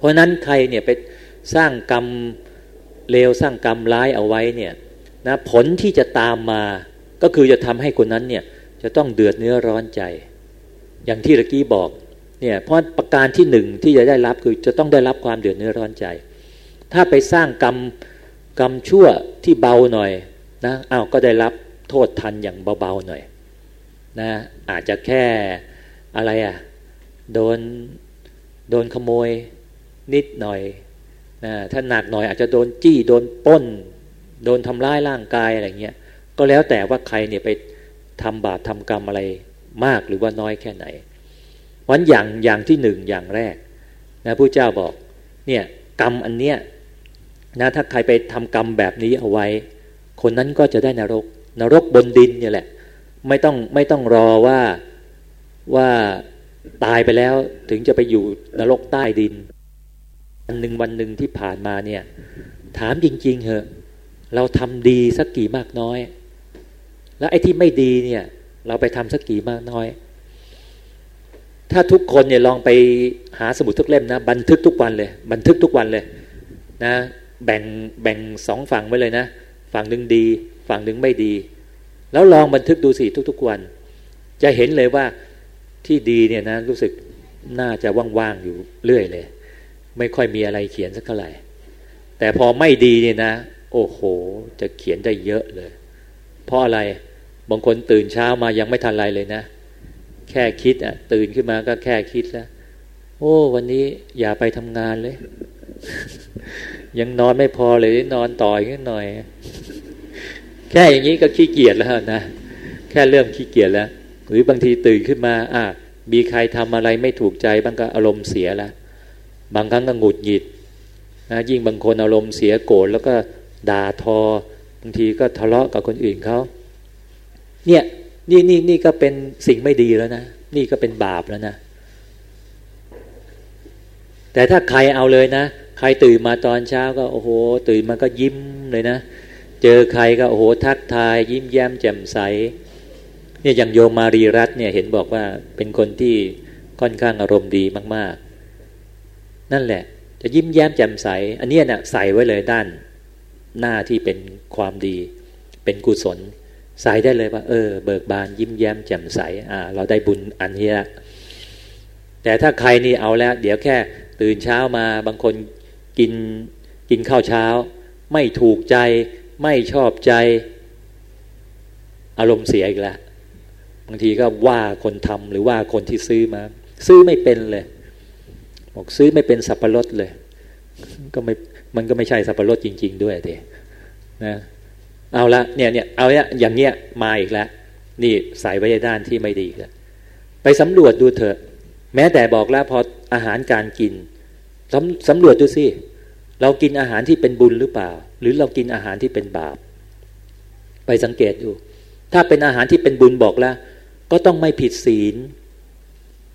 เพราะนั้นใครเนี่ยไปสร้างกรรมเลวสร้างกรรมร้ายเอาไว้เนี่ยนะผลที่จะตามมาก็คือจะทำให้คนนั้นเนี่ยจะต้องเดือดเนื้อร้อนใจ อย่างที่ตะกี้บอกเนี่ยเพราะประการที่หนึ่งที่จะได้รับคือจะต้องได้รับความเดือดเนื้อร้อนใจ ถ้าไปสร้างกรรมกรรมชั่วที่เบาหน่อยนะอ้าวก็ได้รับโทษทันอย่างเบาๆหน่อยนะอาจจะแค่อะไรอะ่ะโดนโดนขโมย นิดหน่อยนะถ้าหนักหน่อยอาจจะโดนจี้โดนป้น โดนทำร้ายร่างกายอะไรเงี้ยก็แล้วแต่ว่าใครเนี่ยไปทำบาปทำกรรมอะไรมากหรือว่าน้อยแค่ไหนวันอย่างอย่างที่หนึ่งอย่างแรกนะผู้เจ้าบอกเนี่ยกรรมอันเนี้ยนะถ้าใครไปทำกรรมแบบนี้เอาไว้ คนนั้นก็จะได้นรก นรกบนดินเนี่ยแหละ ไม่ต้องไม่ต้องรอว่าว่าตายไปแล้วถึงจะไปอยู่นรกใต้ดิน วันหนึ่งวันหนึ่งที่ผ่านมาเนี่ย ถามจริง ๆเหอะ เราทำดีสักกี่มากน้อย แล้วไอ้ที่ไม่ดีเนี่ย เราไปทำสักกี่มากน้อย ถ้าทุกคนเนี่ยลองไปหาสมุดทุกเล่มนะ บันทึกทุกวันเลย บันทึกทุกวันเลย นะ แบ่งแบ่งสองฝั่งไว้เลยนะ ฝั่งหนึ่งดี ฝั่งหนึ่งไม่ดี แล้วลองบันทึกดูสิทุก ๆวัน จะเห็นเลยว่าที่ดีเนี่ยนะรู้สึกน่าจะว่างๆอยู่เรื่อยเลย ไม่ค่อยมีอะไรเขียนสักเท่าไหร่ แต่พอไม่ดีเนี่ยนะ โอ้โห จะเขียนได้เยอะเลย เพราะอะไรบางคนตื่นเช้ามายังไม่ทันไรเลยนะ แค่คิดอะ ตื่นขึ้นมาก็แค่คิดแล้ว โอ้ วันนี้อย่าไปทำงานเลย ยังนอนไม่พอเลยนอนต่อยนิดหน่อย แค่อย่างนี้ก็ขี้เกียจแล้วนะแค่เริ่มขี้เกียจแล้ว หรือบางทีตื่นขึ้นมา อะมีใครทำอะไรไม่ถูกใจบ้างก็อารมณ์เสียแล้ว บางครั้งก็หงุดหงิดนะยิ่งบางคนอารมณ์เสียโกรธแล้วก็ด่าทอบางทีก็ทะเลาะกับคนอื่นเขาเนี่ยนี่นี่นี่ก็เป็นสิ่งไม่ดีแล้วนะนี่ก็เป็นบาปแล้วนะ แต่ถ้าใครเอาเลยนะ ใครตื่นมาตอนเช้าก็โอ้โห ตื่นมาก็ยิ้มเลยนะ เจอใครก็โอ้โหทักทาย ยิ้มแย้มแจ่มใสเนี่ยอย่างโยมมารีรัตเนี่ยเห็นบอกว่าเป็นคนที่ค่อนข้างอารมณ์ดีมาก ๆ นั่นแหละ จะยิ้มแย้มแจ่มใส อันนี้นะ่ะใส่ไว้เลยด้านหน้าที่เป็นความดี เป็นกุศล ใส่ได้เลยว่า เออ เบิกบานยิ้มแย้มแจ่มใสอ่าเราได้บุญอันนี้ละแต่ถ้าใครนี่เอาแล้ว เดี๋ยวแค่ตื่นเช้ามาบางคนกินกินข้าวเช้า ไม่ถูกใจ ไม่ชอบใจ อารมณ์เสียอีกแล้วบางทีก็ว่าคนทำหรือว่าคนที่ซื้อมา ซื้อไม่เป็นเลย บอกซื้อไม่เป็นสับปะรดเลย ก็ไม่มันก็ไม่ใช่สับปะรดจริง ๆ ด้วยเดนะเอาละเนี่ยเนี่ยเอาเนี่ยอย่างเงี้ยมาอีกแล้วนี่ใส่ไว้ในด้านที่ไม่ดีแล้วไปสำรวจดูเถอะ แม้แต่บอกแล้วพออาหารการกินสำสำรวจดูสิเรากินอาหารที่เป็นบุญหรือเปล่า หรือเรากินอาหารที่เป็นบาป ไปสังเกตดู ถ้าเป็นอาหารที่เป็นบุญบอกแล้ว ก็ต้องไม่ผิดศีล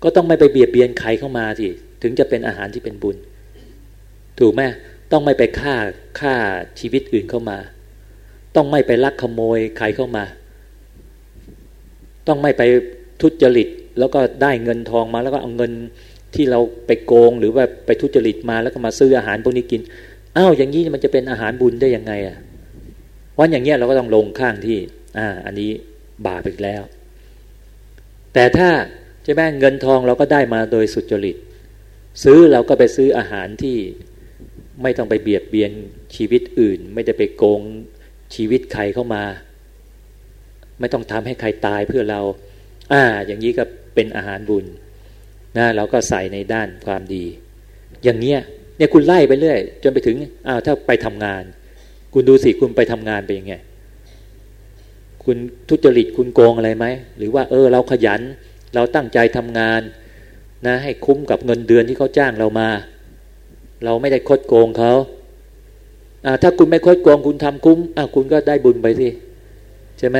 ก็ต้องไม่ไปเบียดเบียนใครเข้ามาสิ ถึงจะเป็นอาหารที่เป็นบุญ ถูกไหมต้องไม่ไปฆ่าฆ่าชีวิตอื่นเข้ามา ต้องไม่ไปลักขโมยใครเข้ามา ต้องไม่ไปทุจริต แล้วก็ได้เงินทองมาแล้วก็เอาเงินที่เราไปโกงหรือว่าไปทุจริตมาแล้วก็มาซื้ออาหารพวกนี้กินอ้าวอย่างนี้มันจะเป็นอาหารบุญได้ยังไงอะวันอย่างเงี้ยเราก็ต้องลงข้างที่ อ่า อันนี้บาปอีกแล้ว แต่ถ้าใช่ไหมเงินทองเราก็ได้มาโดยสุจริต ซื้อเราก็ไปซื้ออาหารที่ไม่ต้องไปเบียดเบียนชีวิตอื่น ไม่ได้ไปโกงชีวิตใครเข้ามา ไม่ต้องทำให้ใครตายเพื่อเรา อ่า อย่างนี้ก็เป็นอาหารบุญนะเราก็ใส่ในด้านความดี อย่างเงี้ยเนี่ยคุณไล่ไปเรื่อย จนไปถึงอ้าวถ้าไปทำงาน คุณดูสิคุณไปทำงานไปยังไงคุณทุจริตคุณโกงอะไรไหมหรือว่าเออเราขยันเราตั้งใจทำงาน นะให้คุ้มกับเงินเดือนที่เขาจ้างเรามา เราไม่ได้คดโกงเขาถ้าคุณไม่คดโกงคุณทำคุ้มคุณก็ได้บุญไปสิใช่ไหม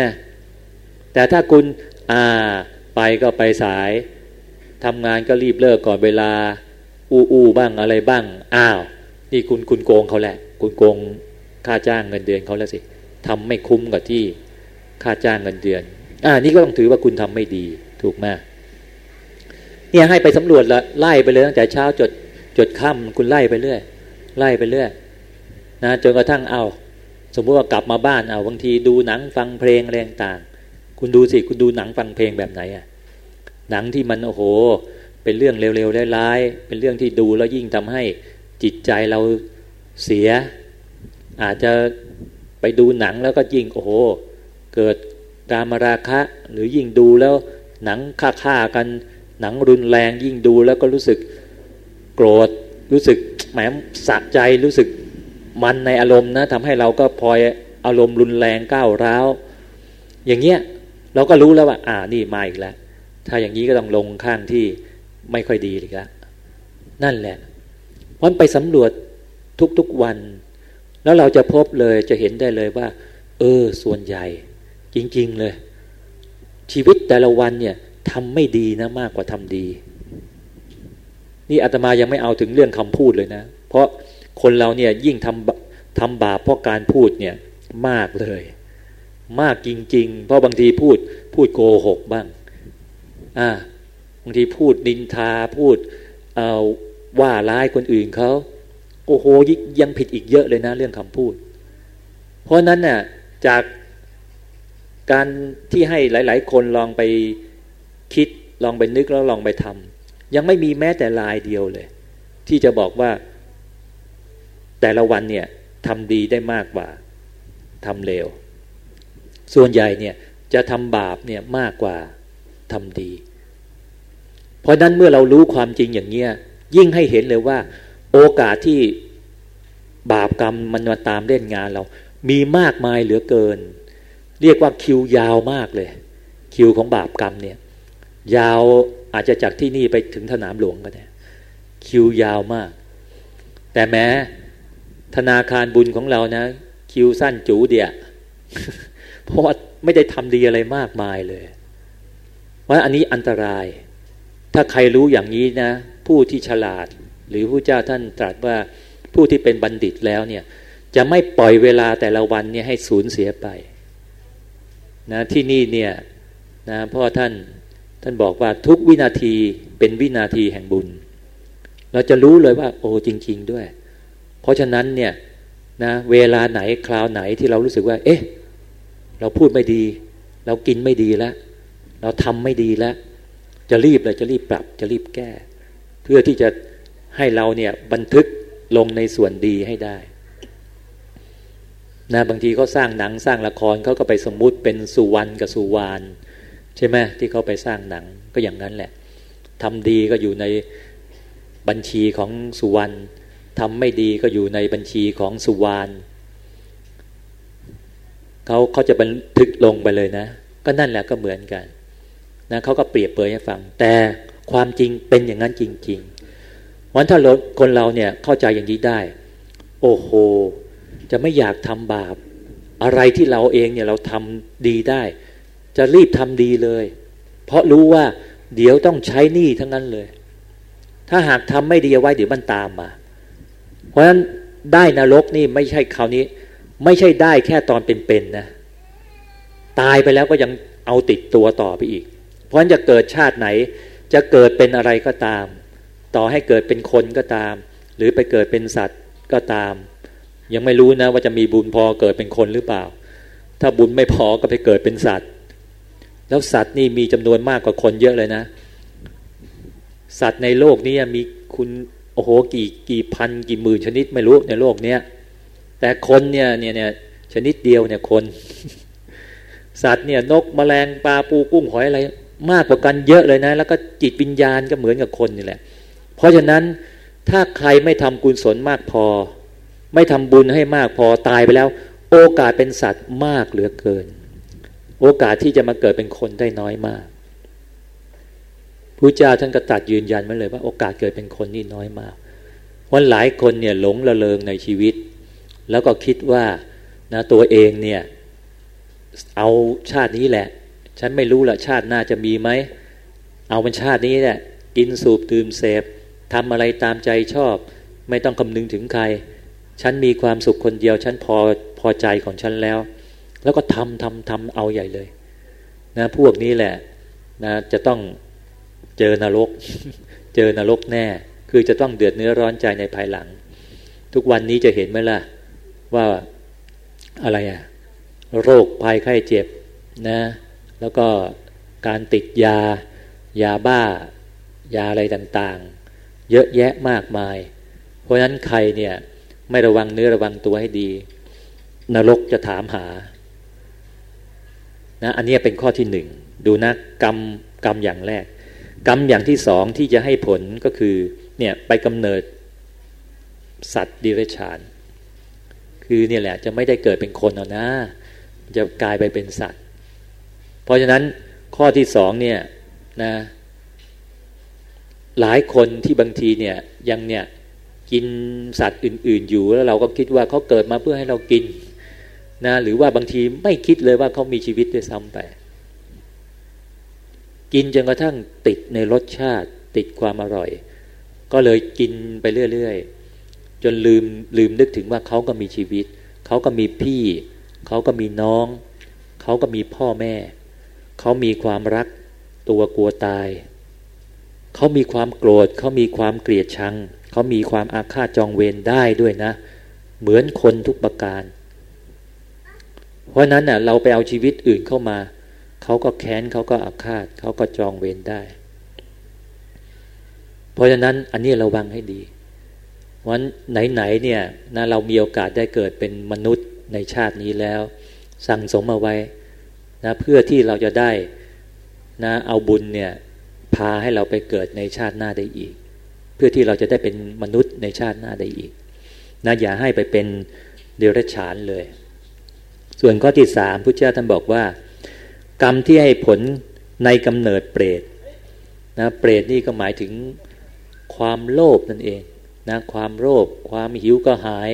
แต่ถ้าคุณอ่าไปก็ไปสายทำงานก็รีบเลิกก่อนเวลา อู้อู้บ้างอะไรบ้างอ้าว นี่คุณคุณโกงเขาแหละ คุณโกงค่าจ้างเงินเดือนเขาแล้วสิทำไม่คุ้มกับที่ค่าจ้างเงินเดือนอ่านี่ก็ต้องถือว่าคุณทำไม่ดีถูกไหม เนี่ยให้ไปสำรวจละไล่ไปเลยตั้งแต่เช้าจดจดค่ำคุณไล่ไปเรื่อยไล่ไปเรื่อยนะจนกระทั่งเอา สมมติว่ากลับมาบ้านเอาบางทีดูหนังฟังเพลงแรงต่างคุณดูสิคุณดูหนังฟังเพลงแบบไหนอะหนังที่มันโอ้โห เป็นเรื่องเร็วๆร้ายๆเป็นเรื่องที่ดูแล้วยิ่งทำให้จิตใจเราเสีย อาจจะไปดูหนังแล้วก็ยิ่งโอ้โห เกิดกามราคะ หรือยิ่งดูแล้วหนังฆ่าฆ่ากัน หนังรุนแรงยิ่งดูแล้วก็รู้สึกโกรธรู้สึกแหมสะใจรู้สึกมันในอารมณ์นะทำให้เราก็พลอยอารมณ์รุนแรงก้าวร้าว อย่างเงี้ยเราก็รู้แล้วว่า อ่านี่มาอีกแล้ว ถ้าอย่างนี้ก็ต้องลงข้างที่ไม่ค่อยดีอีกแล้วนั่นแหละวันไปสำรวจทุกๆวัน แล้วเราจะพบเลยจะเห็นได้เลยว่า เออ ส่วนใหญ่ จริง ๆ เลย ชีวิตแต่ละวันเนี่ย ทำไม่ดีนะมากกว่าทำดี นี่อาตมายังไม่เอาถึงเรื่องคำพูดเลยนะ เพราะคนเราเนี่ยยิ่งทำทำบาปเพราะการพูดเนี่ยมากเลย มากจริง ๆ เพราะบางทีพูดพูดโกหกบ้างอ่าบางทีพูดดินทาพูดเอาว่าร้ายคนอื่นเขาโอ้โหยังผิดอีกเยอะเลยนะเรื่องคำพูด เพราะนั้นน่ะจากการที่ให้หลาย ๆ คนลองไป คิดลองไปนึกแล้วลองไปทำยังไม่มีแม้แต่ลายเดียวเลย ที่จะบอกว่า แต่ละวันเนี่ยทำดีได้มากกว่าทำเลว ส่วนใหญ่เนี่ยจะทำบาปเนี่ยมากกว่าทำดี เพราะนั้นเมื่อเรารู้ความจริงอย่างเนี้ยยิ่งให้เห็นเลยว่า โอกาสที่บาปกรรมมันมาตามเล่นงานเรา มีมากมายเหลือเกิน เรียกว่าคิวยาวมากเลย คิวของบาปกรรมเนี่ย ยาวอาจจะจากที่นี่ไปถึงสนามหลวงก็ได้คิวยาวมาก แต่แม้ธนาคารบุญของเรานะ คิวสั้นจูเดียเพราะว่าไม่ได้ทำดีอะไรมากมายเลยว่าอันนี้อันตราย ถ้าใครรู้อย่างนี้นะ ผู้ที่ฉลาด หรือผู้เจ้าท่านตรัสว่าผู้ที่เป็นบัณฑิตแล้วเนี่ย จะไม่ปล่อยเวลาแต่ละวันเนี่ยให้สูญเสียไป นะที่นี่เนี่ยนะพราะท่าน ท่านบอกว่าทุกวินาทีเป็นวินาทีแห่งบุญ เราจะรู้เลยว่า โอ้จริง ๆด้วย เพราะฉะนั้นเนี่ยนะเวลาไหนคราวไหนที่เรารู้สึกว่า เอ๊ะ เราพูดไม่ดี เรากินไม่ดีแล้ว เราทำไม่ดีแล้ว จะรีบเลยจะรีบปรับ จะรีบแก้ เพื่อที่จะให้เราเนี่ยบันทึกลงในส่วนดีให้ได้นะบางทีเขาสร้างหนังสร้างละครเขาก็ไปสมมุติเป็นสุวรรณกับสุวรรณ ใช่ไหมที่เขาไปสร้างหนังก็อย่างนั้นแหละทำดีก็อยู่ในบัญชีของสุวรรณทำไม่ดีก็อยู่ในบัญชีของสุวรรณเขาเขาจะบันทึกลงไปเลยนะ ก็นั่นแหละก็เหมือนกันนะเขาก็เปรียบเปรยให้ฟัง แต่ความจริงเป็นอย่างนั้นจริงๆวันถ้าคนเราเนี่ยเข้าใจอย่างนี้ได้ โอ้โห จะไม่อยากทำบาป อะไรที่เราเองเนี่ยเราทำดีได้ จะรีบทำดีเลย เพราะรู้ว่า เดี๋ยวต้องใช้หนี้ทั้งนั้นเลย ถ้าหากทำไม่ดีเอาไว้เดี๋ยวมันตามมา เพราะฉะนั้นได้นรกนี่ไม่ใช่คราวนี้ ไม่ใช่ได้แค่ตอนเป็นๆนนะตายไปแล้วก็ยังเอาติดตัวต่อไปอีก เพราะฉะนั้นจะเกิดชาติไหน จะเกิดเป็นอะไรก็ตาม ต่อให้เกิดเป็นคนก็ตาม หรือไปเกิดเป็นสัตว์ก็ตาม ยังไม่รู้นะว่าจะมีบุญพอเกิดเป็นคนหรือเปล่า ถ้าบุญไม่พอก็ไปเกิดเป็นสัตว์ แล้วสัตว์นี่มีจำนวนมากกว่าคนเยอะเลยนะ สัตว์ในโลกนี้มีคุณโอ้โหกี่กี่พันกี่หมื่นชนิดไม่รู้ในโลกเนี้ยแต่คนเนี่ยเนี่ยเนี่ยชนิดเดียวเนี่ยคน สัตว์เนี่ยนกมแมลงปลาปูกุ้งหอยอะไร มากกว่ากันเยอะเลยนะ แล้วก็จิตวิญญาณก็เหมือนกับคนนี่แหละ เพราะฉะนั้นถ้าใครไม่ทำกุศลมากพอ ไม่ทำบุญให้มากพอตายไปแล้ว โอกาสเป็นสัตว์มากเหลือเกิน โอกาสที่จะมาเกิดเป็นคนได้น้อยมากพระเจ้าท่านก็ตัดยืนยันมาเลยว่าโอกาสเกิดเป็นคนนี่น้อยมากวันหลายคนเนี่ยหลงละเลงในชีวิต แล้วก็คิดว่านะตัวเองเนี่ยเอาชาตินี้แหละ ฉันไม่รู้ละชาติหน้าจะมีไหมเอาเป็นชาตินี้แหละกินสูบดื่มเสพทำอะไรตามใจชอบ ไม่ต้องคำนึงถึงใคร ฉันมีความสุขคนเดียว ฉันพอพอใจของฉันแล้ว แล้วก็ทำทำทำเอาใหญ่เลยนะพวกนี้แหละนะจะต้องเจอนรก เจอนรกแน่ คือจะต้องเดือดเนื้อร้อนใจในภายหลัง ทุกวันนี้จะเห็นไหมล่ะว่าอะไรอะโรคภัยไข้เจ็บนะแล้วก็การติดยายาบ้า ยาอะไรต่างๆ เยอะแยะมากมาย เพราะฉะนั้นใครเนี่ยไม่ระวังเนื้อระวังตัวให้ดี นรกจะถามหา นะอันนี้เป็นข้อที่หนึ่งดูนะกรรมกรรมอย่างแรก กรรมอย่างที่สองที่จะให้ผลก็คือเนี่ยไปกำเนิดสัตว์ดิเรกชันคือเนี่ยแหละจะไม่ได้เกิดเป็นคนเอานะ จะกลายไปเป็นสัตว์ เพราะฉะนั้นข้อที่สองเนี่ยนะหลายคนที่บางทีเนี่ยยังเนี่ยกินสัตว์อื่น ๆ อยู่แล้วเราก็คิดว่าเขาเกิดมาเพื่อให้เรากิน นะหรือว่าบางทีไม่คิดเลยว่าเขามีชีวิตด้วยซ้ำไป กินจนกระทั่งติดในรสชาติติดความอร่อย ก็เลยกินไปเรื่อยๆ จนลืมลืมนึกถึงว่าเขาก็มีชีวิต เขาก็มีพี่ เขาก็มีน้อง เขาก็มีพ่อแม่ เขามีความรัก ตัวกลัวตาย เขามีความโกรธ เขามีความเกลียดชัง เขามีความอาฆาตจองเวรได้ด้วยนะ เหมือนคนทุกประการเราะนั้นน่ะเราไปเอาชีวิตอื่นเข้ามา เขาก็แค้นเขาก็อาฆาตเขาก็จองเวรได้ เพราะฉะนั้นอันนี้ระวังให้ดีวันไหนๆเนี่ยนะเรามีโอกาสได้เกิดเป็นมนุษย์ในชาตินี้แล้ว สั่งสมมาไว้นะเพื่อที่เราจะได้นะเอาบุญเนี่ยพาให้เราไปเกิดในชาติหน้าได้อีก เพื่อที่เราจะได้เป็นมนุษย์ในชาติหน้าได้อีกนะอย่าให้ไปเป็นเดรัจฉานเลย ส่วนข้อที่สามพุทธเจ้าท่านบอกว่า กรรมที่ให้ผลในกำเนิดเปรตนะเปรตนี่ก็หมายถึงความโลภนั่นเองนะความโลภความหิวก็หาย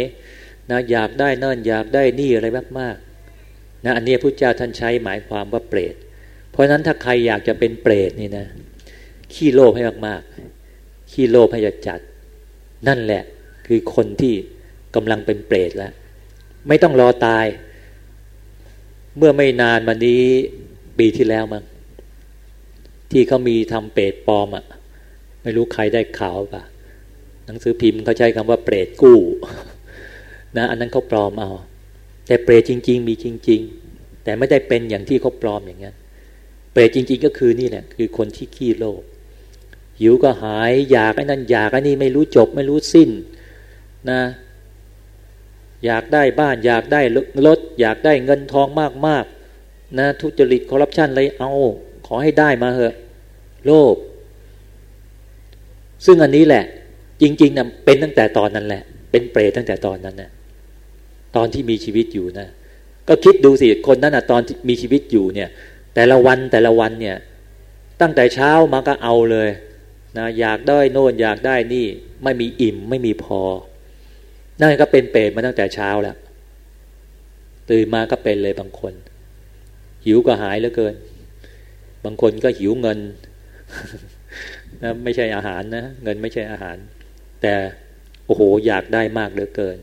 นะอยากได้นั่นอยากได้นี่อะไรมากๆนะอันนี้พุทธเจ้าท่านใช้หมายความว่าเปรต เพราะฉะนั้นถ้าใครอยากจะเป็นเปรตนี่นะขี้โลภให้มากๆขี้โลภให้จัดนั่นแหละคือคนที่กำลังเป็นเปรตแล้ว ไม่ต้องรอตาย เมื่อไม่นานมานี้ปีที่แล้วมั้งที่เขามีทำเปรตปลอมอะ่ะ ไม่รู้ใครได้ข่าวปะหนังสือพิมพ์เขาใช้คำว่าเปรตกู้นะอันนั้นเขาปลอมเอา แต่เปรตจริง ๆ มีจริง ๆ แต่ไม่ได้เป็นอย่างที่เขาปลอมอย่างนั้นเปรตจริง ๆ ก็คือนี่แหละคือคนที่ขี้โลภหิวก็หายอยากไอ้นั่นอยากไอ้นี่ไม่รู้จบไม่รู้สิ้นนะ อยากได้บ้านอยากได้รถอยากได้เงินทองมากๆนะทุจริตคอร์รัปชันอะไรเอา ขอให้ได้มาเถอะโลภซึ่งอันนี้แหละ จริงๆนะเป็นตั้งแต่ตอนนั้นแหละ เป็นเปรตตั้งแต่ตอนนั้นนะตอนที่มีชีวิตอยู่นะก็คิดดูสิคนนั้นนะตอนมีชีวิตอยู่เนี่ย แต่ละวันแต่ละวันเนี่ย ตั้งแต่เช้ามาก็เอาเลยนะอยากได้โน่นอยากได้นี่ไม่มีอิ่มไม่มีพอ นั่นก็เป็นเปรตมาตั้งแต่เช้าแล้ว ตื่นมาก็เป็นเลยบางคน หิวก็หายเหลือเกิน บางคนก็หิวเงินนะไม่ใช่อาหารนะเงินไม่ใช่อาหาร แต่โอ้โหอยากได้มากเหลือเกิน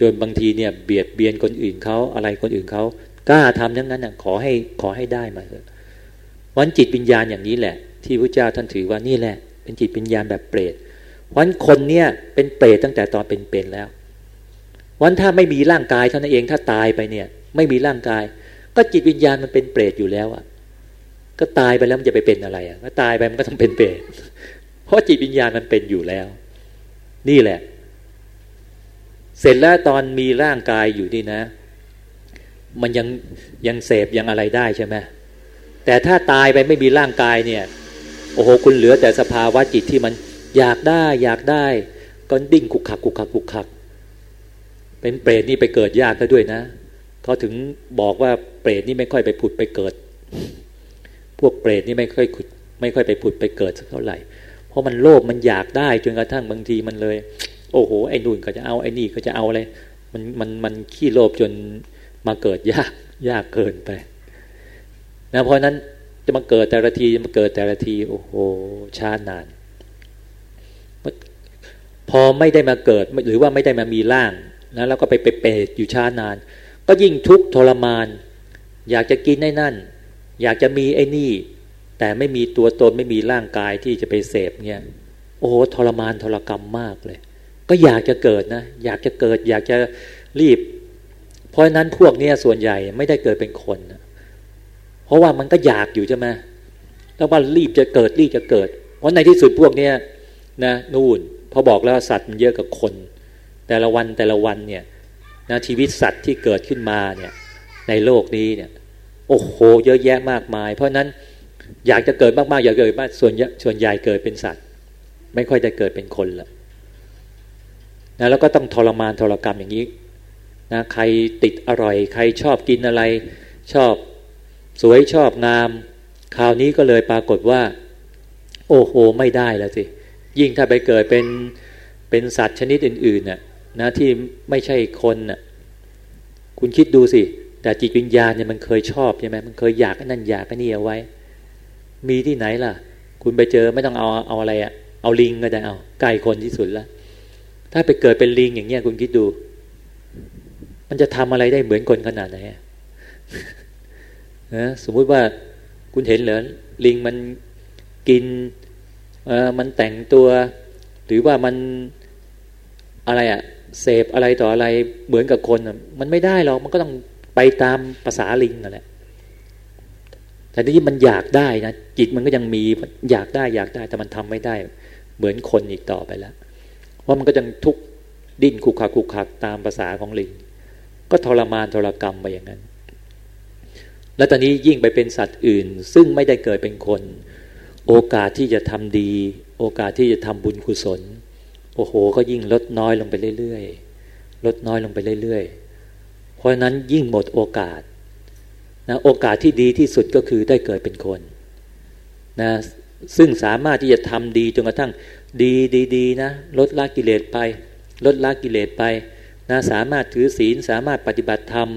จนบางทีเนี่ยเบียดเบียนคนอื่นเขาอะไรคนอื่นเขากล้าทำทั้งนั้นนะขอให้ขอให้ได้มาเถอะวันจิตวิญญาณอย่างนี้แหละ ที่พระเจ้าท่านถือว่านี่แหละ เป็นจิตวิญญาณแบบเปรต วันคนเนี่ยเป็นเปรตตั้งแต่ตอนเป็นๆแล้ว วันถ้าไม่มีร่างกายเท่านั้นเองถ้าตายไปเนี่ย ไม่มีร่างกาย ก็จิตวิญญาณมันเป็นเปรตอยู่แล้วอะ่ะ ก็ตายไปแล้วมันจะไปเป็นอะไรอะ่ะก็ตายไปมันก็ต้องเป็นเปรตเพราะจิตวิญญาณมันเป็นอยู่แล้ว นี่แหละ เสร็จแล้วตอนมีร่างกายอยู่นี่นะ มันยังยังเสพยังอะไรได้ใช่ไหมแต่ถ้าตายไปไม่มีร่างกายเนี่ยโอ้โหคุณเหลือแต่สภาวะจิตที่มัน อยากได้อยากได้ก็ดิ้งขุกขักขุกขักขุกขัก เป็นเปรตนี่ไปเกิดยากซะด้วยนะเขาถึงบอกว่าเปรตนี่ไม่ค่อยไปผุดไปเกิด พวกเปรตนี่ไม่ค่อยขุดไม่ค่อยไปผุดไปเกิดสักเท่าไหร่ เพราะมันโลภมันอยากได้จนกระทั่งบางทีมันเลย โอ้โหไอ้นู่นก็จะเอาไอ้นี่ก็จะเอาอะไรมันมันมันขี้โลภจนมาเกิดยากยากเกินไปนะเพราะนั้นจะมาเกิดแต่ละทีจะมาเกิดแต่ละที โอ้โหช้านาน พอไม่ได้มาเกิดหรือว่าไม่ได้มามีร่างนะแล้วก็ไปเปรตอยู่ช้านาน ก็ยิ่งทุกข์ทรมาน อยากจะกินไอ้นั่น อยากจะมีไอ้นี่ แต่ไม่มีตัวตนไม่มีร่างกายที่จะไปเสพเนี่ยโอ้ทรมานทรกรรมมากเลย ก็อยากจะเกิดนะ อยากจะเกิด อยากจะรีบ เพราะนั้นพวกนี้ส่วนใหญ่ไม่ได้เกิดเป็นคนนะเพราะว่ามันก็อยากอยู่ใช่ไหมแล้วว่ารีบจะเกิดรีบจะเกิด เพราะในที่สุดพวกเนี้ยนะ นู่น พอบอกแล้วสัตว์มันเยอะกับคน แต่ละวันแต่ละวันเนี่ยนะชีวิตสัตว์ที่เกิดขึ้นมาเนี่ยในโลกนี้เนี่ยโอ้โหเยอะแยะมากมาย เพราะนั้นอยากจะเกิดมากๆอยากเกิดมากส่วนส่วนใหญ่เกิดเป็นสัตว์ ไม่ค่อยจะเกิดเป็นคนละนะแล้วก็ต้องทรมานทรกรรมอย่างนี้นะใครติดอร่อย ใครชอบกินอะไร ชอบสวยชอบงาม คราวนี้ก็เลยปรากฏว่า โอ้โหไม่ได้แล้วสิ ยิ่งถ้าไปเกิดเป็นเป็นสัตว์ชนิดอื่นๆน่ะนะที่ไม่ใช่คนน่ะคุณคิดดูสิ แต่จิตวิญญาณเนี่ยมันเคยชอบใช่ไหมมันเคยอยากนั่นอยากนี่เอาไว้ มีที่ไหนล่ะ คุณไปเจอไม่ต้องเอาเอาอะไรอะเอาลิงก็ได้เอาใกล้คนที่สุดล้วถ้าไปเกิดเป็นลิงอย่างเงี้ยคุณคิดดู มันจะทำอะไรได้เหมือนคนขนาดไหนนะสมมุติว่าคุณเห็นเหรอลิงมันกิน เออมันแต่งตัว หรือว่ามันอะไรอะเสพอะไรต่ออะไรเหมือนกับคนมันไม่ได้หรอกมันก็ต้องไปตามภาษาลิงนั่นแหละแต่ที่มันอยากได้นะจิตมันก็ยังมีอยากได้อยากได้ แต่มันทำไม่ได้ เหมือนคนอีกต่อไปแล้วว่ามันก็ยังทุกดิ้นคุกคักคุกคักตามภาษาของลิง ก็ทรมานทรกรรมไปอย่างนั้น แล้วตอนนี้ยิ่งไปเป็นสัตว์อื่น ซึ่งไม่ได้เกิดเป็นคน โอกาสที่จะทำดี โอกาสที่จะทำบุญกุศล โอ้โห ก็ยิ่งลดน้อยลงไปเรื่อยๆ ลดน้อยลงไปเรื่อยๆ เพราะนั้นยิ่งหมดโอกาสนะโอกาสที่ดีที่สุดก็คือได้เกิดเป็นคนนะซึ่งสามารถที่จะทำดีจนกระทั่งดีดีดีนะลดละกิเลสไป ลดละกิเลสไปนะสามารถถือศีลสามารถปฏิบัติธรรม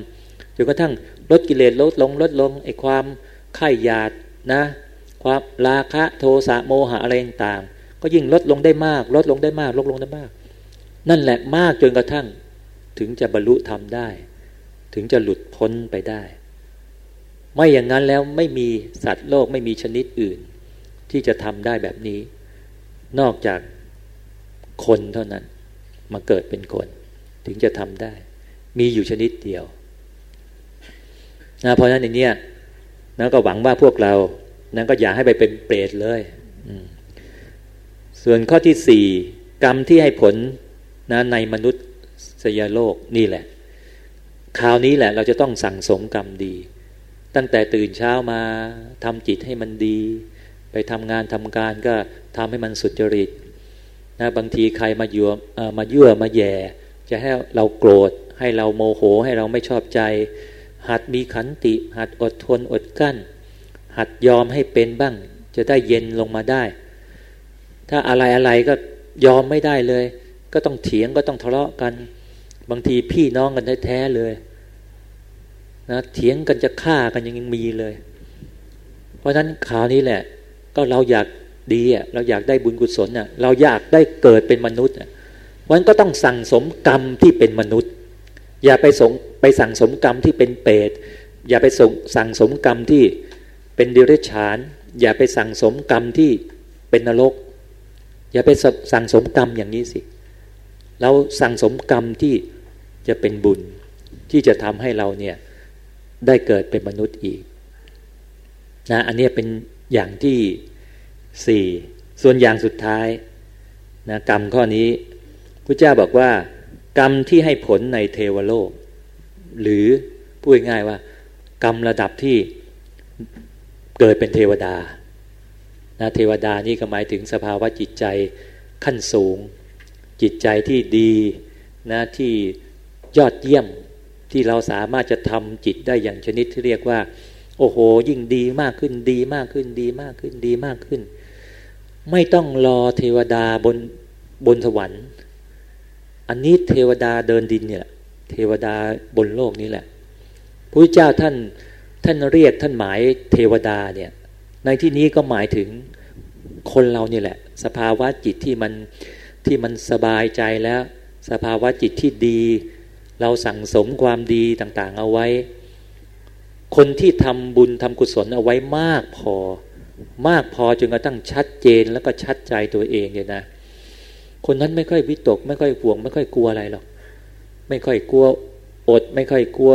จนกระทั่งลดกิเลสลดลงลดลงไอ้ความไข่หยาดนะ ความราคะโทสะโมหะอะไรต่างก็ยิ่งลดลงได้มาก ลดลงได้มาก ลดลงได้มาก นั่นแหละมากจนกระทั่ง ถึงจะบรรลุธรรมได้ ถึงจะหลุดพ้นไปได้ ไม่อย่างนั้นแล้วไม่มีสัตว์โลกไม่มีชนิดอื่น ที่จะทำได้แบบนี้ นอกจากคนเท่านั้น มาเกิดเป็นคน ถึงจะทำได้ มีอยู่ชนิดเดียวนะเพราะนั้นในนี้นะก็หวังว่าพวกเรา นั้นก็อย่าให้ไปเป็นเปรตเลยส่วนข้อที่สี่กรรมที่ให้ผลนะในมนุษย์สยโลกนี่แหละ คราวนี้แหละเราจะต้องสั่งสมกรรมดี ตั้งแต่ตื่นเช้ามาทำจิตให้มันดี ไปทำงานทำการก็ทำให้มันสุจริตนะบางทีใครมายั่วมายั่วมาแย่ จะให้เราโกรธ ให้เราโมโหให้เราไม่ชอบใจ หัดมีขันติ หัดอดทนอดกั้น หัดยอมให้เป็นบ้าง จะได้เย็นลงมาได้ ถ้าอะไรอะไรก็ยอมไม่ได้เลย ก็ต้องเถียงก็ต้องทะเลาะกัน บางทีพี่น้องกันแท้ๆเลยนะเถียงกันจะฆ่ากันยังมีเลย เพราะฉะนั้นข่าวนี้แหละ ก็เราอยากดีอะเราอยากได้บุญกุศลอะเราอยากได้เกิดเป็นมนุษย์อะวันก็ต้องสั่งสมกรรมที่เป็นมนุษย์ อย่าไปสงไปสั่งสมกรรมที่เป็นเปรตอย่าไปส่งสั่งสมกรรมที่ เป็นเดิเรกชาน อย่าไปสั่งสมกรรมที่เป็นนรก อย่าไปสั่งสมกรรมอย่างนี้สิเราสั่งสมกรรมที่จะเป็นบุญที่จะทำให้เราเนี่ยได้เกิดเป็นมนุษย์อีกนะอันนี้เป็นอย่างที่สี่ส่วนอย่างสุดท้ายนะกรรมข้อนี้พระเจ้าบอกว่า กรรมที่ให้ผลในเทวโลก หรือพูดง่ายว่า กรรมระดับที่ เกิดเป็นเทวดานะเทวดานี่ก็หมายถึงสภาวะจิตใจขั้นสูง จิตใจที่ดีนะที่ยอดเยี่ยมที่เราสามารถจะทำจิตได้อย่างชนิดที่เรียกว่า โอ้โห ยิ่งดีมากขึ้นดีมากขึ้นดีมากขึ้นดีมากขึ้น ไม่ต้องรอเทวดาบนบนสวรรค์ อันนี้เทวดาเดินดินเนี่ยเทวดาบนโลกนี้แหละพระเจ้าท่าน ท่านเรียกท่านหมายเทวดาเนี่ย ในที่นี้ก็หมายถึงคนเราเนี่ยแหละ สภาวะจิตที่มันที่มันสบายใจแล้ว สภาวะจิตที่ดี เราสั่งสมความดีต่างๆ เอาไว้ คนที่ทำบุญทำกุศลเอาไว้มากพอ มากพอจนกระทั่งชัดเจนแล้วก็ชัดใจตัวเองเนี่ยนะ คนนั้นไม่ค่อยวิตก ไม่ค่อยห่วง ไม่ค่อยกลัวอะไรหรอกไม่ค่อยกลัวอด ไม่ค่อยกลัว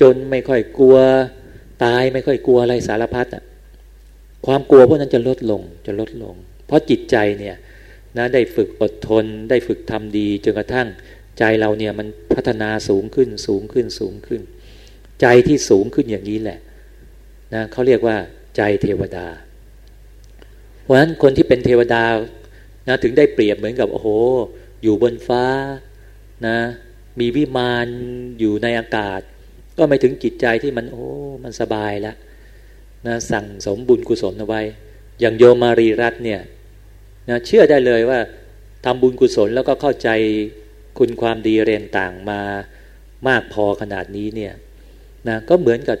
จนไม่ค่อยกลัว ตายไม่ค่อยกลัวอะไรสารพัดอะความกลัวพวกนั้นจะลดลงจะลดลง เพราะจิตใจเนี่ยนะได้ฝึกอดทน ได้ฝึกทำดีจนกระทั่งใจเราเนี่ยมันพัฒนาสูงขึ้นสูงขึ้นสูงขึ้น ใจที่สูงขึ้นอย่างนี้แหละนะเขาเรียกว่าใจเทวดา เพราะฉะนั้นคนที่เป็นเทวดานะถึงได้เปรียบเหมือนกับโอ้โห อยู่บนฟ้านะมีวิมานอยู่ในอากาศ ก็ไม่ถึงจิตใจที่มัน โอ้มันสบายแล้วนะสั่งสมบุญกุศลเอาไว้ อย่างโยมารีรัตเนี่ยนะเชื่อได้เลยว่าทำบุญกุศลแล้วก็เข้าใจคุณความดีเรียนต่างมามากพอขนาดนี้เนี่ยนะก็เหมือนกับ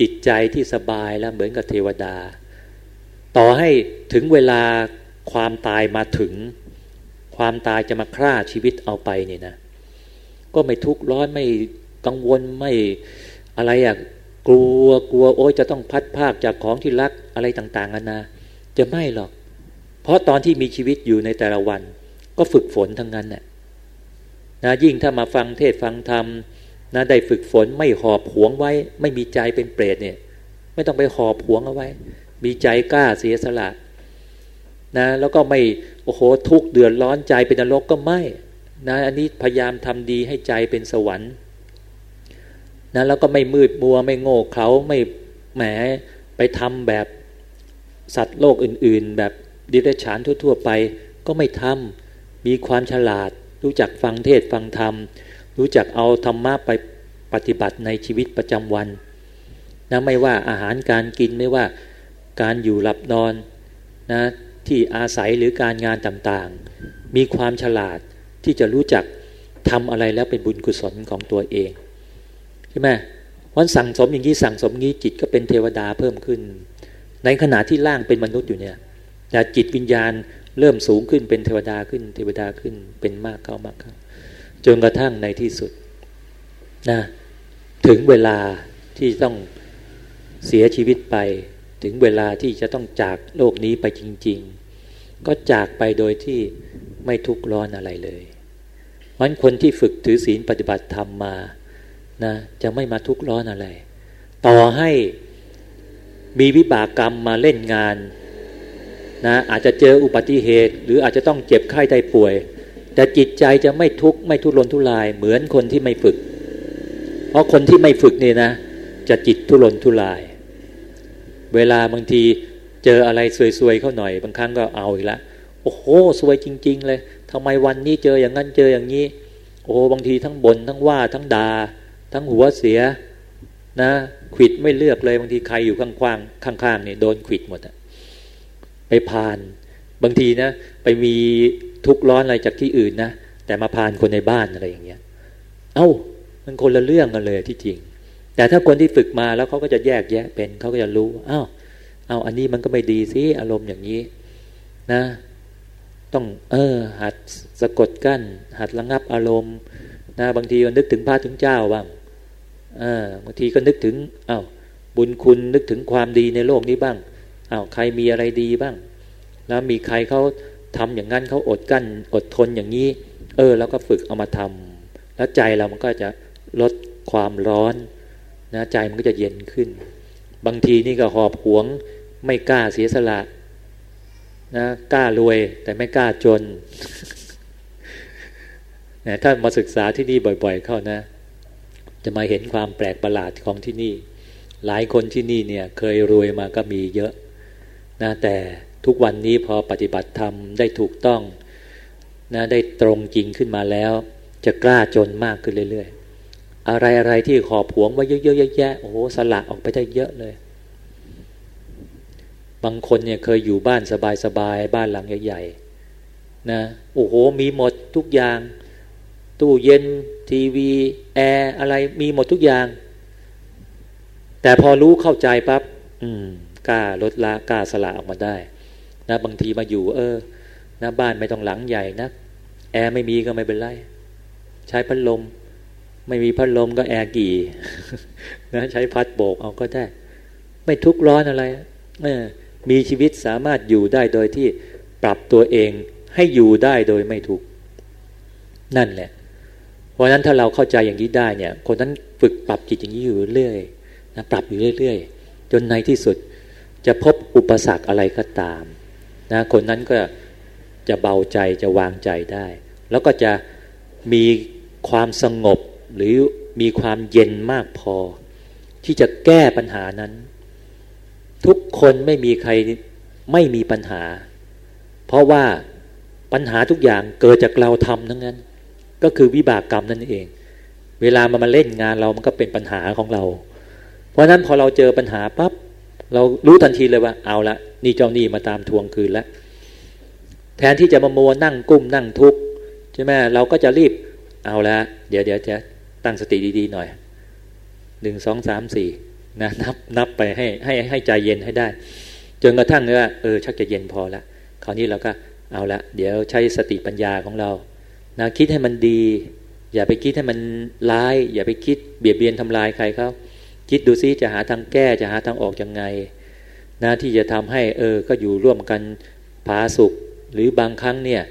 จิตใจที่สบายแล้วเหมือนกับเทวดา ต่อให้ถึงเวลาความตายมาถึง ความตายจะมาฆ่าชีวิตเอาไปเนี่ยนะก็ไม่ทุกข์ร้อนไม่ กังวลไม่อะไรอะกลัวกลัวโอ้ยจะต้องพัดภาคจากของที่รักอะไรต่างๆกันะจะไม่หรอก เพราะตอนที่มีชีวิตอยู่ในแต่ละวัน ก็ฝึกฝนทั้งนั้นน่ะนะยิ่งถ้ามาฟังเทศฟังธรรมนะได้ฝึกฝนไม่หอบหวงไว้ ไม่มีใจเป็นเปรตเนี่ยไม่ต้องไปหอบหวงเอาไว้ มีใจกล้าเสียสละนะแล้วก็ไม่โอ้โหทุกเดือดร้อนใจเป็นนรกก็ไม่นะอันนี้พยายามทำดีให้ใจเป็นสวรรค์ นะแล้วก็ไม่มืดมัวไม่โง่เขาไม่แหมไปทำแบบสัตว์โลกอื่น ๆ แบบดิเรกชันทั่ว ๆ ไปก็ไม่ทำมีความฉลาด รู้จักฟังเทศฟังธรรม รู้จักเอาธรรมะไปปฏิบัติในชีวิตประจำวันนะไม่ว่าอาหารการกินไม่ว่าการอยู่หลับนอนนะที่อาศัยหรือการงานต่างๆ มีความฉลาดที่จะรู้จักทำอะไรแล้วเป็นบุญกุศลของตัวเอง ช่ไหมวันสั่งสมอย่างนี้สั่งสมงี้จิตก็เป็นเทวดาเพิ่มขึ้น ในขณะที่ร่างเป็นมนุษย์อยู่เนี่ยแต่จิตวิญญาณเริ่มสูงขึ้นเป็นเทวดาขึ้น เทวดาขึ้นเป็นมากเข้ามากเข้าจนกระทั่งในที่สุดนะถึงเวลาที่ต้องเสียชีวิตไปถึงเวลาที่จะต้องจากโลกนี้ไปจริง ๆ ก็จากไปโดยที่ไม่ทุกข์ร้อนอะไรเลยมันคนที่ฝึกถือศีลปฏิบัติธรรมมา นะจะไม่มาทุกข์ร้อนอะไร ต่อให้มีวิบากกรรมมาเล่นงานนะอาจจะเจออุบัติเหตุ หรืออาจจะต้องเจ็บไข้ได้ป่วย แต่จิตใจจะไม่ทุกข์ไม่ทุรนทุราย เหมือนคนที่ไม่ฝึก เพราะคนที่ไม่ฝึกนี่นะ จะจิตทุรนทุราย เวลาบางทีเจออะไรซวยๆเข้าหน่อย บางครั้งก็เอาอีกล้วโอ้โหซวยจริง ๆ เลยทำไมวันนี้เจออย่างนั้นเจออย่างนี้ โอ้บางทีทั้งบ่นทั้งว่าทั้งดา่า ทั้งหัวเสียนะขิดไม่เลือกเลยบางทีใครอยู่ข้างๆข้างๆเนี่ยโดนขิดหมดอะไปพาน บางทีนะไปมีทุกร้อนอะไรจากที่อื่นนะแต่มาพานคนในบ้านอะไรอย่างเงี้ย เอา้ามันคนละเรื่องกันเลยที่จริง แต่ถ้าคนที่ฝึกมาแล้วเขาก็จะแยกแยะเป็นเขาก็จะรู้อา้าวเอาอันนี้มันก็ไม่ดีสิอารมณ์อย่างนี้ นะ ต้องเออ หัดสะกดกั้น หัดระงับอารมณ์นะบางทีนึกถึงพระถึงเจ้าบ้าง บางทีก็นึกถึงอา้าวบุญคุณนึกถึงความดีในโลกนี้บ้างอา้าวใครมีอะไรดีบ้าง แล้วมีใครเขาทำอย่างนั้นเขาอดกั้นอดทนอย่างนี้ เออ แล้วก็ฝึกเอามาทำแล้วใจเรามันก็จะลดความร้อนนะใจมันก็จะเย็นขึ้น บางทีนี่ก็หอบหวง ไม่กล้าเสียสละนะกล้ารวยแต่ไม่กล้าจนนะถ้ามาศึกษาที่นี่บ่อย ๆ เข้านะ จะมาเห็นความแปลกประหลาดของที่นี่ หลายคนที่นี่เนี่ยเคยรวยมาก็มีเยอะนะแต่ทุกวันนี้พอปฏิบัติธรรมได้ถูกต้องนะได้ตรงจริงขึ้นมาแล้ว จะกล้าจนมากขึ้นเรื่อยๆ อะไรอะไรที่ขอบหวงไว้เยอะๆแยะๆโอ้โหสละออกไปได้เยอะเลย บางคนเนี่ยเคยอยู่บ้านสบายๆบ้านหลังใหญ่ๆนะโอ้โหมีหมดทุกอย่าง ตู้เย็น ทีวีแอร์อะไรมีหมดทุกอย่าง แต่พอรู้เข้าใจปับ๊บกล้าลดละกล้าสละออกมาได้ นะบางทีมาอยู่ เออนะบ้านไม่ต้องหลังใหญ่นะแอร์ไม่มีก็ไม่เป็นไร ใช้พัดลม ไม่มีพัดลมก็แอร์กี่นะใช้พัดโบกเอาก็ได้ ไม่ทุกร้อนอะไรเออมีชีวิตสามารถอยู่ได้โดยที่ปรับตัวเองให้อยู่ได้โดยไม่ทุกนั่นแหละ เพราะนั้นถ้าเราเข้าใจอย่างนี้ได้เนี่ย คนนั้นฝึกปรับจิตอย่างนี้อยู่เรื่อยนะปรับอยู่เรื่อย ๆ จนในที่สุดจะพบอุปสรรคอะไรก็ตามนะคนนั้นก็จะเบาใจจะวางใจได้ แล้วก็จะมีความสงบหรือมีความเย็นมากพอ ที่จะแก้ปัญหานั้น ทุกคนไม่มีใครไม่มีปัญหา เพราะว่าปัญหาทุกอย่างเกิดจากเราทำทั้งนั้น ก็คือวิบากกรรมนั่นเอง เวลามันมาเล่นงานเรามันก็เป็นปัญหาของเรา เพราะนั้นพอเราเจอปัญหาปับ๊บเรารู้ทันทีเลยว่าเอาละนี่เจ้าหนี้มาตามทวงคืนแล้วแทนที่จะมามัวนั่งกุ้มนั่งทุกข์ใช่ไหมเราก็จะรีบเอาละเดี๋ยวเดี๋ยวจะตั้งสติดีๆหน่อยหนึ่งสองสามสี่นะนับนับไปให้ให้ให้ใจเย็นให้ได้ จนกระทั่งว่าเออชักจะเย็นพอละคราวนี้เราก็เอาละเดี๋ยวใช้สติปัญญาของเรา นะคิดให้มันดี อย่าไปคิดให้มันร้าย อย่าไปคิดเบียดเบียนทำลายใครเขาคิดดูซิจะหาทางแก้จะหาทางออกยังไงนะที่จะทำให้เออก็อยู่ร่วมกันผาสุข หรือบางครั้งเนี่ย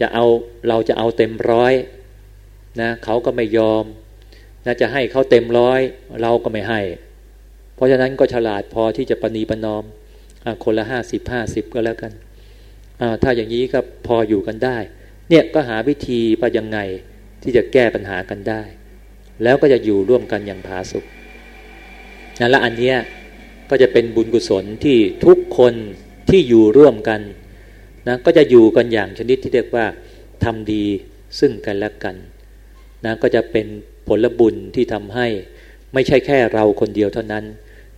จะเอาเราจะเอาเต็มร้อยนะเขาก็ไม่ยอมนะจะให้เขาเต็มร้อยเราก็ไม่ให้ เพราะฉะนั้นก็ฉลาดพอที่จะปณีปนอมอคนละห้าสิบห้าสิบก็แล้วกันถ้าอย่างนี้ก็พออยู่กันได้ เนี่ยก็หาวิธีว่ายังไงที่จะแก้ปัญหากันได้ แล้วก็จะอยู่ร่วมกันอย่างผาสุขนะและอันเนี้ยก็จะเป็นบุญกุศลที่ทุกคนที่อยู่ร่วมกันนะก็จะอยู่กันอย่างชนิดที่เรียกว่าทำดีซึ่งกันและกันนะก็จะเป็นผลบุญที่ทำให้ไม่ใช่แค่เราคนเดียวเท่านั้น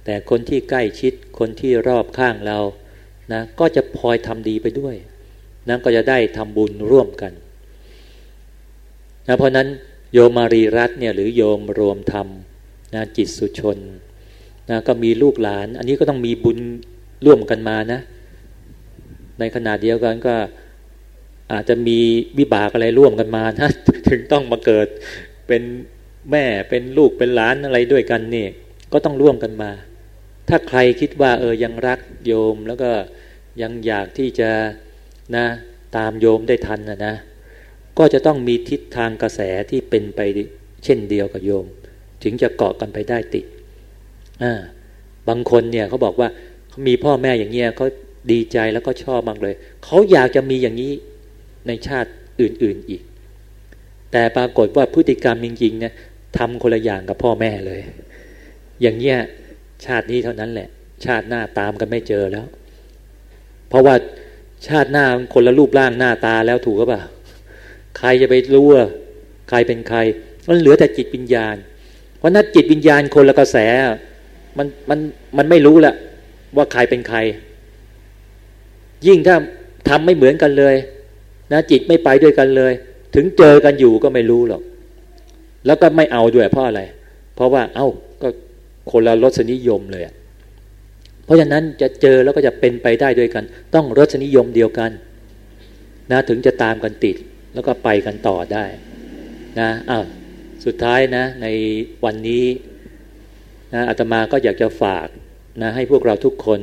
แต่คนที่ใกล้ชิดคนที่รอบข้างเรานะก็จะพลอยทำดีไปด้วย นะก็จะได้ทำบุญร่วมกันนะเพราะนั้นโยมมารีรัตเนี่ยหรือโยมรวมธรรมนะจิตสุชนนะก็มีลูกหลาน อันนี้ก็ต้องมีบุญร่วมกันมานะ ในขณะเดียวกันก็อาจจะมีวิบากอะไรร่วมกันมานะถึงต้องมาเกิดเป็นแม่เป็นลูกเป็นหลานอะไรด้วยกันนี่ก็ต้องร่วมกันมา ถ้าใครคิดว่าเออยังรักโยมแล้วก็ยังอยากที่จะ นะตามโยมได้ทันนะนะ ก็จะต้องมีทิศทางกระแสที่เป็นไปเช่นเดียวกับโยม ถึงจะเกาะกันไปได้ติดอ่าบางคนเนี่ยเขาบอกว่าเขามีพ่อแม่อย่างเงี้ยเขาดีใจแล้วก็ชอบมากเลย เขาอยากจะมีอย่างนี้ในชาติอื่น ๆอีก แต่ปรากฏว่าพฤติกรรมจริงๆเนี่ยทำคนละอย่างกับพ่อแม่เลย อย่างเงี้ยชาตินี้เท่านั้นแหละ ชาติหน้าตามกันไม่เจอแล้ว เพราะว่า ชาติหน้าคนละรูปร่างหน้าตาแล้วถูกหรือเปล่าใครจะไปรู้ว่าใครเป็นใคร มันเหลือแต่จิตวิญญาณ เพราะนั้นจิตวิญญาณคนละกระแส มันมันมันไม่รู้แหละว่าใครเป็นใคร ยิ่งถ้าทำไม่เหมือนกันเลย นะจิตไม่ไปด้วยกันเลย ถึงเจอกันอยู่ก็ไม่รู้หรอก แล้วก็ไม่เอาด้วยเพราะอะไร เพราะว่า เอา้าก็คนละรสนิยมเลย เพราะฉะนั้นจะเจอแล้วก็จะเป็นไปได้ด้วยกัน ต้องรสนิยมเดียวกันนะถึงจะตามกันติดแล้วก็ไปกันต่อได้นะอ้าวสุดท้ายนะในวันนี้นะอาตมาก็อยากจะฝากนะให้พวกเราทุกคน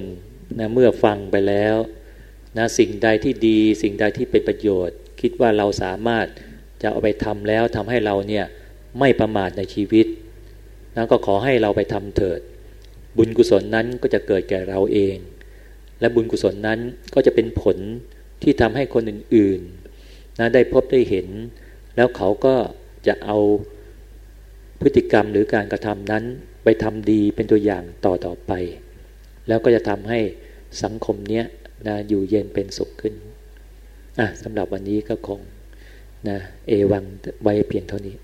นะเมื่อฟังไปแล้วนะสิ่งใดที่ดีสิ่งใดที่เป็นประโยชน์ คิดว่าเราสามารถจะเอาไปทำแล้วทำให้เราเนี่ยไม่ประมาทในชีวิตนะก็ขอให้เราไปทำเถิด บุญกุศลนั้นก็จะเกิดแก่เราเอง และบุญกุศลนั้นก็จะเป็นผลที่ทำให้คนอื่นๆนะได้พบได้เห็น แล้วเขาก็จะเอาพฤติกรรมหรือการกระทำนั้นไปทำดีเป็นตัวอย่างต่อต่อไป แล้วก็จะทำให้สังคมเนี้ยนะอยู่เย็นเป็นสุขขึ้นอะสำหรับวันนี้ก็คงนะเอวังไว้เพียงเท่านี้